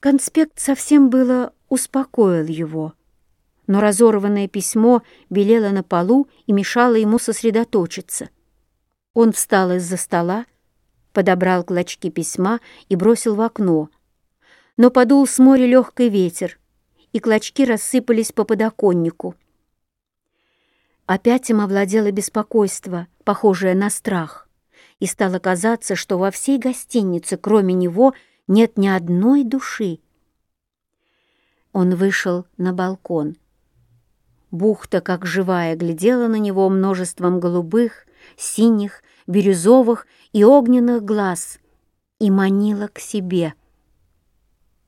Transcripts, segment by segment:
Конспект совсем было успокоил его, но разорванное письмо белело на полу и мешало ему сосредоточиться. Он встал из-за стола, подобрал клочки письма и бросил в окно, но подул с моря легкий ветер, и клочки рассыпались по подоконнику. Опять им овладело беспокойство, похожее на страх, и стало казаться, что во всей гостинице, кроме него, нет ни одной души. Он вышел на балкон. Бухта, как живая, глядела на него множеством голубых, синих, бирюзовых и огненных глаз и манила к себе.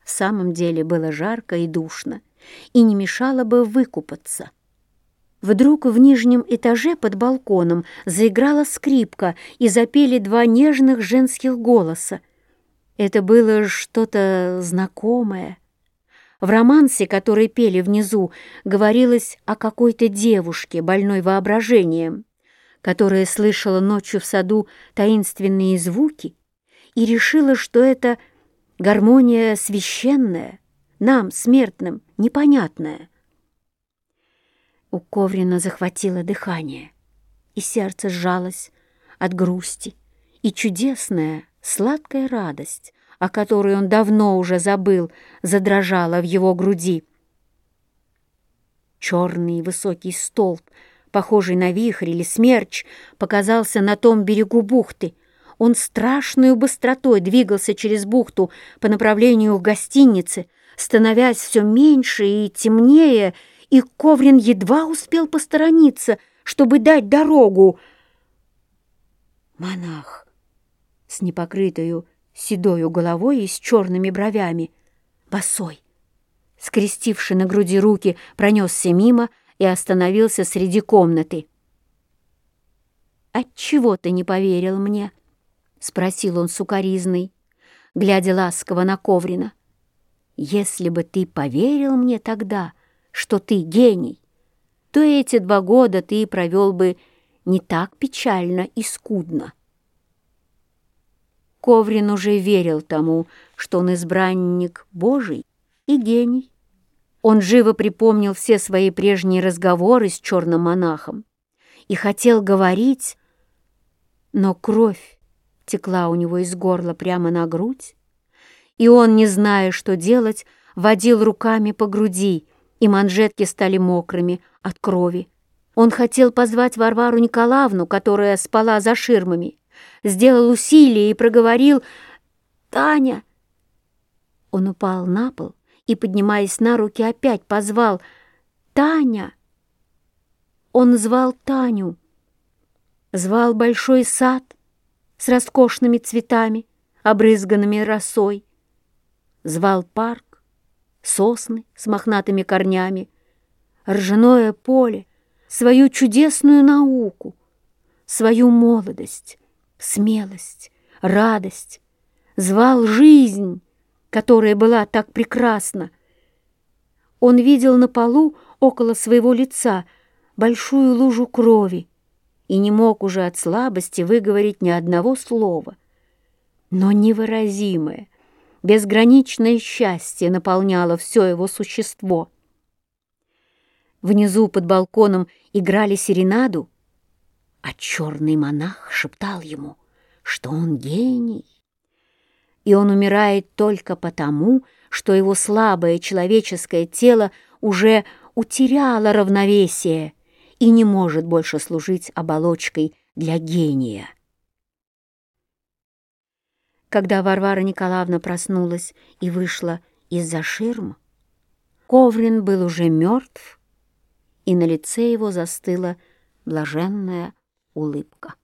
В самом деле было жарко и душно, и не мешало бы выкупаться. Вдруг в нижнем этаже под балконом заиграла скрипка и запели два нежных женских голоса. Это было что-то знакомое. В романсе, который пели внизу, говорилось о какой-то девушке, больной воображением, которая слышала ночью в саду таинственные звуки и решила, что это гармония священная, нам, смертным, непонятная. У Коврина захватило дыхание, и сердце сжалось от грусти, и чудесная, сладкая радость, о которой он давно уже забыл, задрожала в его груди. Черный высокий столб, похожий на вихрь или смерч, показался на том берегу бухты. Он страшную быстротой двигался через бухту по направлению к гостинице, становясь все меньше и темнее, и Коврин едва успел посторониться, чтобы дать дорогу. Монах с непокрытою седою головой и с черными бровями, босой, скрестивший на груди руки, пронесся мимо и остановился среди комнаты. «Отчего ты не поверил мне?» — спросил он сукоризный, глядя ласково на Коврина. «Если бы ты поверил мне тогда, что ты гений, то эти два года ты провел бы не так печально и скудно». Коврин уже верил тому, что он избранник Божий и гений. Он живо припомнил все свои прежние разговоры с черным монахом и хотел говорить, но кровь текла у него из горла прямо на грудь, и он, не зная, что делать, водил руками по груди, и манжетки стали мокрыми от крови. Он хотел позвать Варвару Николаевну, которая спала за ширмами, сделал усилие и проговорил «Таня!». Он упал на пол и, поднимаясь на руки, опять позвал «Таня!». Он звал Таню, звал большой сад с роскошными цветами, обрызганными росой, звал парк, сосны с мохнатыми корнями, ржаное поле, свою чудесную науку, свою молодость, смелость, радость, звал жизнь, которая была так прекрасна. Он видел на полу около своего лица большую лужу крови и не мог уже от слабости выговорить ни одного слова. Но невыразимое, безграничное счастье наполняло все его существо. Внизу под балконом играли серенаду, а черный монах шептал ему, что он гений. И он умирает только потому, что его слабое человеческое тело уже утеряло равновесие и не может больше служить оболочкой для гения. Когда Варвара Николаевна проснулась и вышла из-за ширм, Коврин был уже мертв, и на лице его застыла блаженная улыбка.